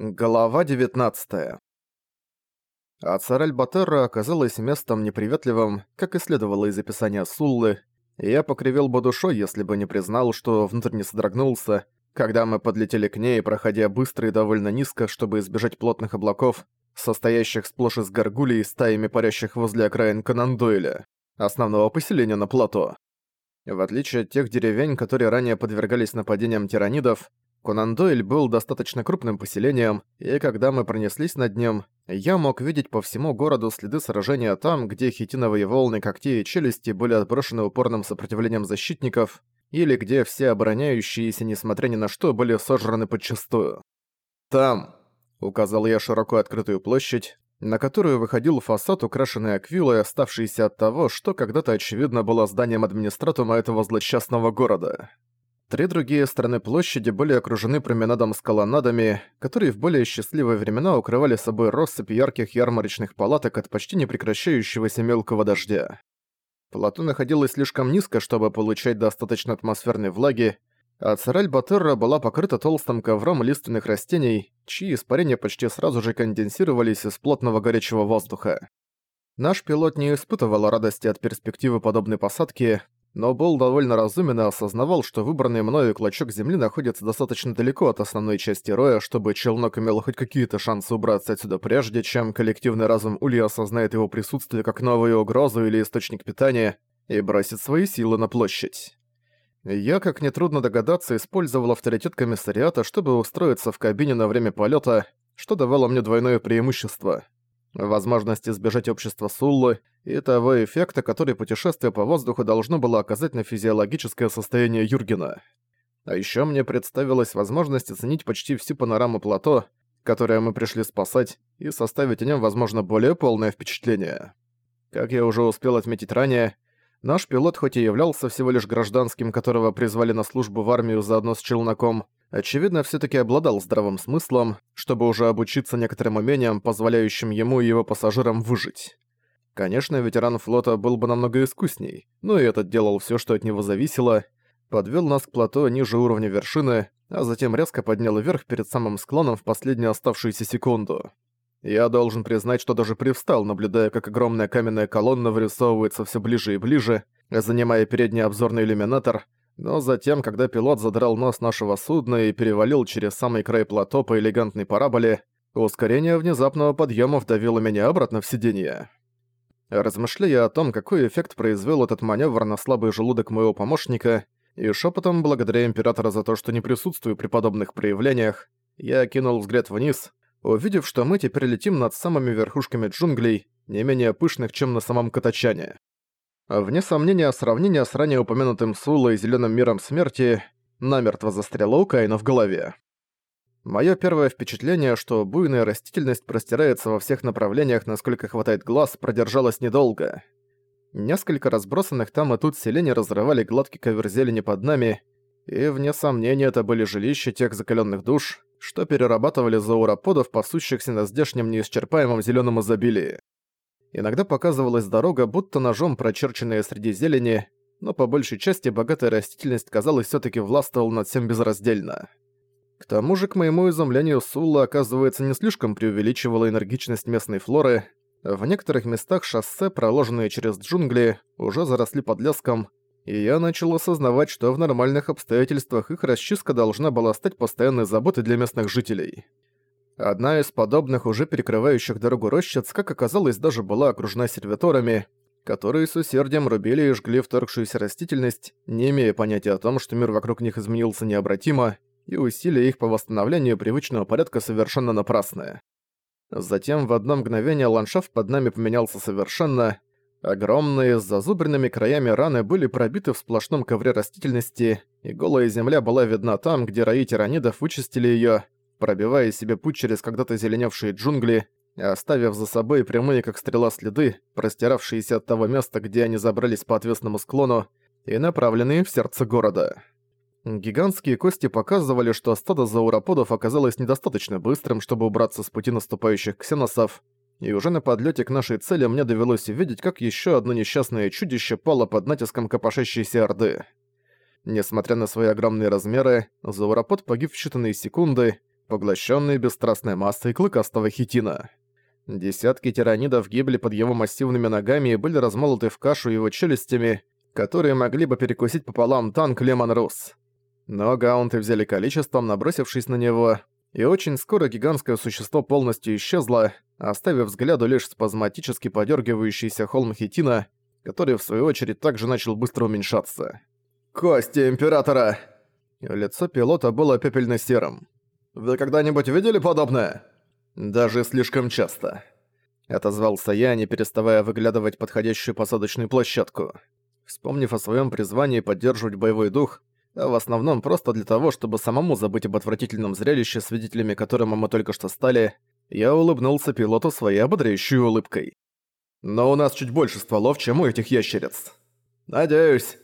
Глава 19 Ацараль-Батерра оказалась местом неприветливым, как и следовало из описания Суллы, и я покривил бы душой, если бы не признал, что внутренне содрогнулся, когда мы подлетели к ней, проходя быстро и довольно низко, чтобы избежать плотных облаков, состоящих сплошь из горгулей стаями парящих возле окраин Канандуэля, основного поселения на плато. В отличие от тех деревень, которые ранее подвергались нападениям тиранидов, Конан-Дойль был достаточно крупным поселением, и когда мы пронеслись над ним, я мог видеть по всему городу следы сражения там, где хитиновые волны когтей и челюсти были отброшены упорным сопротивлением защитников, или где все обороняющиеся, несмотря ни на что, были сожраны подчистую. «Там», — указал я широко открытую площадь, на которую выходил фасад, украшенный аквилой, оставшийся от того, что когда-то очевидно было зданием администратума этого злосчастного города. Три другие стороны площади были окружены променадом с колоннадами, которые в более счастливые времена укрывали собой россыпь ярких ярмарочных палаток от почти непрекращающегося мелкого дождя. Плато находилось слишком низко, чтобы получать достаточно атмосферной влаги, а Цераль-Батерра была покрыта толстым ковром лиственных растений, чьи испарения почти сразу же конденсировались из плотного горячего воздуха. Наш пилот не испытывал радости от перспективы подобной посадки, но был довольно разумен и осознавал, что выбранный мною клочок земли находится достаточно далеко от основной части роя, чтобы челнок имел хоть какие-то шансы убраться отсюда прежде, чем коллективный разум Улья осознает его присутствие как новую угрозу или источник питания и бросит свои силы на площадь. Я, как нетрудно догадаться, использовал авторитет комиссариата, чтобы устроиться в кабине на время полета, что давало мне двойное преимущество — возможность избежать общества Суллы и того эффекта, который путешествие по воздуху должно было оказать на физиологическое состояние Юргена. А ещё мне представилась возможность оценить почти всю панораму плато, которое мы пришли спасать, и составить о нем, возможно, более полное впечатление. Как я уже успел отметить ранее, наш пилот хоть и являлся всего лишь гражданским, которого призвали на службу в армию заодно с челноком, очевидно, всё-таки обладал здравым смыслом, чтобы уже обучиться некоторым умениям, позволяющим ему и его пассажирам выжить. Конечно, ветеран флота был бы намного искусней, но и этот делал всё, что от него зависело, подвёл нас к плато ниже уровня вершины, а затем резко поднял вверх перед самым склоном в последнюю оставшуюся секунду. Я должен признать, что даже привстал, наблюдая, как огромная каменная колонна вырисовывается всё ближе и ближе, занимая передний обзорный иллюминатор, но затем, когда пилот задрал нос нашего судна и перевалил через самый край плато по элегантной параболе, ускорение внезапного подъема вдавило меня обратно в сиденье. Размышляя о том, какой эффект произвел этот маневр на слабый желудок моего помощника, и шепотом благодаря Императора за то, что не присутствую при подобных проявлениях, я кинул взгляд вниз, увидев, что мы теперь летим над самыми верхушками джунглей, не менее пышных, чем на самом Катачане. Вне сомнения, сравнение с ранее упомянутым Сулой и Зелёным миром смерти намертво застряло у Каина в голове. Моё первое впечатление, что буйная растительность простирается во всех направлениях, насколько хватает глаз, продержалось недолго. Несколько разбросанных там и тут селений разрывали гладкий ковер зелени под нами, и, вне сомнения, это были жилища тех закалённых душ, что перерабатывали зауроподов, пасущихся на здешнем неисчерпаемом зелёном изобилии. Иногда показывалась дорога, будто ножом прочерченная среди зелени, но по большей части богатая растительность, казалось, все таки властвовала над всем безраздельно. К тому же, к моему изумлению, Сулла, оказывается, не слишком преувеличивала энергичность местной флоры. В некоторых местах шоссе, проложенные через джунгли, уже заросли подлеском, и я начал осознавать, что в нормальных обстоятельствах их расчистка должна была стать постоянной заботой для местных жителей. Одна из подобных, уже перекрывающих дорогу рощиц, как оказалось, даже была окружена сервиторами, которые с усердием рубили и жгли вторгшуюся растительность, не имея понятия о том, что мир вокруг них изменился необратимо, и усилия их по восстановлению привычного порядка совершенно напрасные. Затем в одно мгновение ландшафт под нами поменялся совершенно. Огромные, с зазубренными краями раны были пробиты в сплошном ковре растительности, и голая земля была видна там, где раи тиранидов вычистили её, пробивая себе путь через когда-то зеленевшие джунгли, оставив за собой прямые как стрела следы, простиравшиеся от того места, где они забрались по отвесному склону, и направленные в сердце города. Гигантские кости показывали, что стадо зауроподов оказалось недостаточно быстрым, чтобы убраться с пути наступающих ксеносов, и уже на подлете к нашей цели мне довелось увидеть, как еще одно несчастное чудище пало под натиском копошащейся орды. Несмотря на свои огромные размеры, зауропод погиб в считанные секунды, поглощенные бесстрастной массой клыкастого хитина. Десятки тиранидов гибли под его массивными ногами и были размолоты в кашу его челюстями, которые могли бы перекусить пополам танк Лемон Рус. Но гаунты взяли количеством, набросившись на него, и очень скоро гигантское существо полностью исчезло, оставив взгляду лишь спазматически подергивающийся холм хитина, который в свою очередь также начал быстро уменьшаться. «Кости Императора!» Лицо пилота было пепельно-серым. «Вы когда-нибудь видели подобное?» «Даже слишком часто». Отозвался я, не переставая выглядывать подходящую посадочную площадку. Вспомнив о своем призвании поддерживать боевой дух, а в основном просто для того, чтобы самому забыть об отвратительном зрелище, свидетелями которому мы только что стали, я улыбнулся пилоту своей ободряющей улыбкой. «Но у нас чуть больше стволов, чем у этих ящериц». «Надеюсь».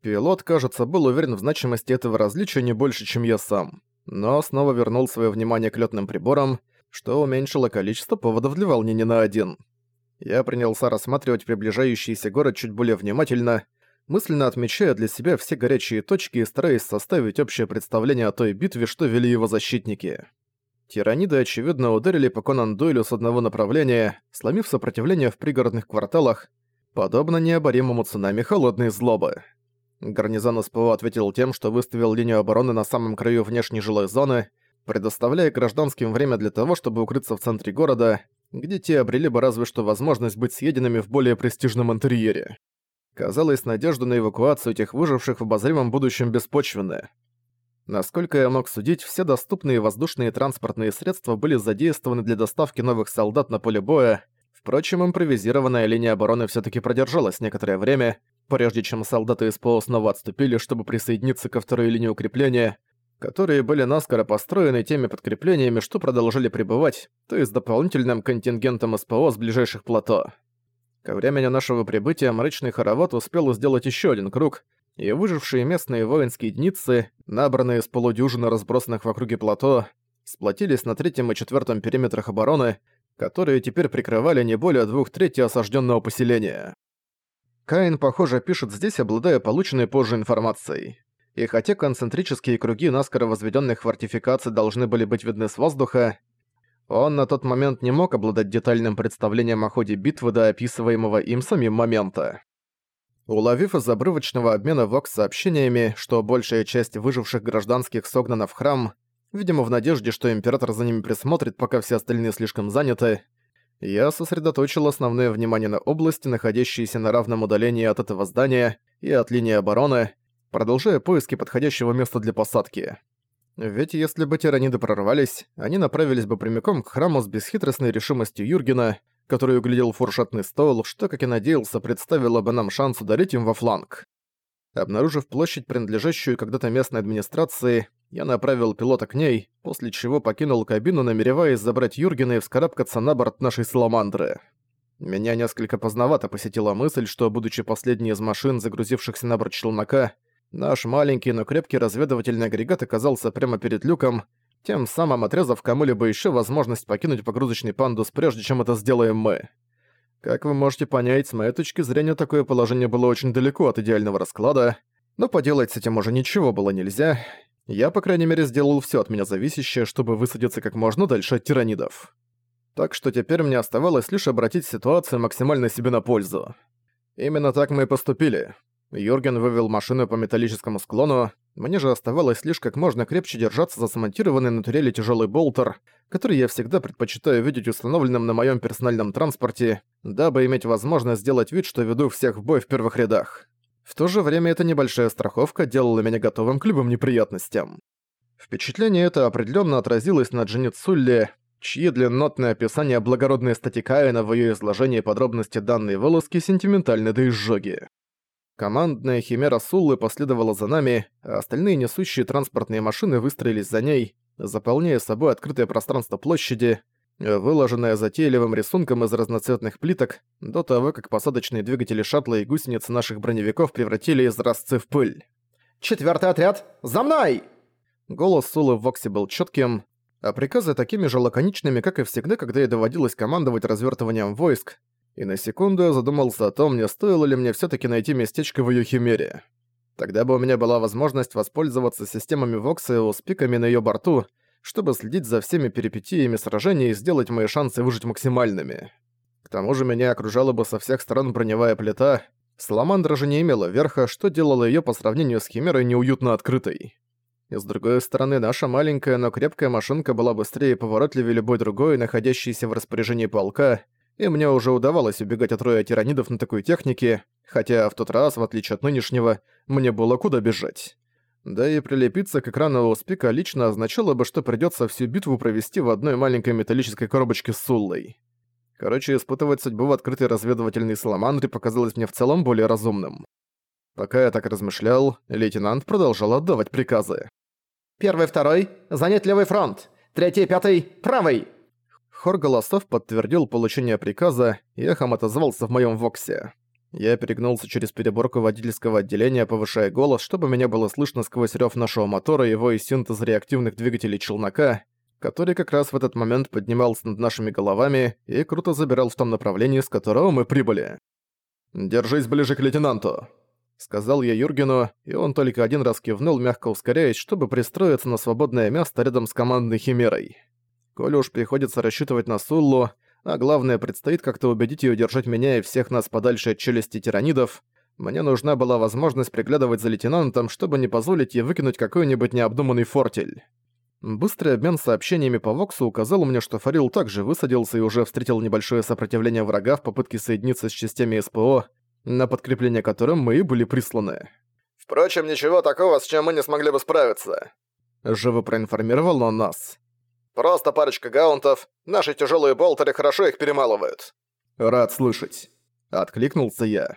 Пилот, кажется, был уверен в значимости этого различия не больше, чем я сам, но снова вернул свое внимание к лётным приборам, что уменьшило количество поводов для волнения на один. Я принялся рассматривать приближающийся город чуть более внимательно, мысленно отмечая для себя все горячие точки и стараясь составить общее представление о той битве, что вели его защитники. Тираниды, очевидно, ударили по Конан Дойлю с одного направления, сломив сопротивление в пригородных кварталах, подобно необоримому цунами холодной злобы. Гарнизон СПО ответил тем, что выставил линию обороны на самом краю внешней жилой зоны, предоставляя гражданским время для того, чтобы укрыться в центре города, где те обрели бы разве что возможность быть съеденными в более престижном интерьере. Казалось, надежда на эвакуацию этих выживших в обозримом будущем беспочвенная. Насколько я мог судить, все доступные воздушные транспортные средства были задействованы для доставки новых солдат на поле боя. Впрочем, импровизированная линия обороны все таки продержалась некоторое время, прежде чем солдаты СПО снова отступили, чтобы присоединиться ко второй линии укрепления, которые были наскоро построены теми подкреплениями, что продолжили пребывать, то есть дополнительным контингентом СПО с ближайших плато. Ко времени нашего прибытия мрачный хоровод успел сделать еще один круг, и выжившие местные воинские единицы, набранные из полудюжины разбросанных в округе плато, сплотились на третьем и четвертом периметрах обороны, которые теперь прикрывали не более двух третей осажденного поселения. Каин, похоже, пишет здесь, обладая полученной позже информацией. И хотя концентрические круги наскоро возведенных фортификаций должны были быть видны с воздуха, он на тот момент не мог обладать детальным представлением о ходе битвы до описываемого им самим момента. Уловив из обрывочного обмена Вокс сообщениями, что большая часть выживших гражданских согнана в храм, видимо в надежде, что Император за ними присмотрит, пока все остальные слишком заняты, я сосредоточил основное внимание на области, находящейся на равном удалении от этого здания и от линии обороны, продолжая поиски подходящего места для посадки. Ведь если бы тираниды прорвались, они направились бы прямиком к храму с бесхитростной решимостью Юргена, который углядел фуршетный стол, что, как и надеялся, представило бы нам шанс ударить им во фланг. Обнаружив площадь, принадлежащую когда-то местной администрации, я направил пилота к ней, после чего покинул кабину, намереваясь забрать Юргена и вскарабкаться на борт нашей Саламандры. Меня несколько поздновато посетила мысль, что, будучи последней из машин, загрузившихся на борт челнока, Наш маленький, но крепкий разведывательный агрегат оказался прямо перед люком, тем самым отрезав кому-либо еще возможность покинуть погрузочный пандус, прежде чем это сделаем мы. Как вы можете понять, с моей точки зрения, такое положение было очень далеко от идеального расклада, но поделать с этим уже ничего было нельзя. Я, по крайней мере, сделал все от меня зависящее, чтобы высадиться как можно дальше от тиранидов. Так что теперь мне оставалось лишь обратить ситуацию максимально себе на пользу. Именно так мы и поступили. Юрген вывел машину по металлическому склону, мне же оставалось лишь как можно крепче держаться за смонтированный на турели тяжелый болтер, который я всегда предпочитаю видеть установленным на моем персональном транспорте, дабы иметь возможность сделать вид, что веду всех в бой в первых рядах. В то же время эта небольшая страховка делала меня готовым к любым неприятностям. Впечатление это определенно отразилось на Дженни Цулли, чьи длиннотные описания благородной стати Каина в ее изложении подробности данной вылазки сентиментальны до изжоги. Командная химера Суллы последовала за нами, а остальные несущие транспортные машины выстроились за ней, заполняя собой открытое пространство площади, выложенное затейливым рисунком из разноцветных плиток, до того, как посадочные двигатели шаттла и гусеницы наших броневиков превратили из разцы в пыль. «Четвёртый отряд! За мной!» Голос Сулы в Воксе был чётким, а приказы такими же лаконичными, как и всегда, когда ей доводилось командовать развертыванием войск, и на секунду я задумался о том, не стоило ли мне все таки найти местечко в ее химере. Тогда бы у меня была возможность воспользоваться системами Воксео с пиками на ее борту, чтобы следить за всеми перипетиями сражения и сделать мои шансы выжить максимальными. К тому же меня окружала бы со всех сторон броневая плита. Саламандра же не имела верха, что делало её по сравнению с Химерой неуютно открытой. И с другой стороны, наша маленькая, но крепкая машинка была быстрее и поворотливее любой другой, находящейся в распоряжении полка, и мне уже удавалось убегать от роя тиранидов на такой технике, хотя в тот раз, в отличие от нынешнего, мне было куда бежать. Да и прилепиться к экрану спика лично означало бы, что придётся всю битву провести в одной маленькой металлической коробочке с Суллой. Короче, испытывать судьбу в открытой разведывательной саламандре показалось мне в целом более разумным. Пока я так размышлял, лейтенант продолжал отдавать приказы. «Первый, второй, занять левый фронт! Третий, пятый, правый!» Хор голосов подтвердил получение приказа и эхом отозвался в моем воксе. Я перегнулся через переборку водительского отделения, повышая голос, чтобы меня было слышно сквозь рёв нашего мотора и его и синтез реактивных двигателей челнока, который как раз в этот момент поднимался над нашими головами и круто забирал в том направлении, с которого мы прибыли. «Держись ближе к лейтенанту», — сказал я Юргену, и он только один раз кивнул, мягко ускоряясь, чтобы пристроиться на свободное место рядом с командной химерой. Коли уж приходится рассчитывать на Суллу, а главное, предстоит как-то убедить её держать меня и всех нас подальше от челюсти тиранидов, мне нужна была возможность приглядывать за лейтенантом, чтобы не позволить ей выкинуть какой-нибудь необдуманный фортель. Быстрый обмен сообщениями по Воксу указал мне, что Фарил также высадился и уже встретил небольшое сопротивление врага в попытке соединиться с частями СПО, на подкрепление которым мы и были присланы. «Впрочем, ничего такого, с чем мы не смогли бы справиться», — живо проинформировал он нас. «Просто парочка гаунтов, наши тяжелые болтеры хорошо их перемалывают». «Рад слышать», — откликнулся я.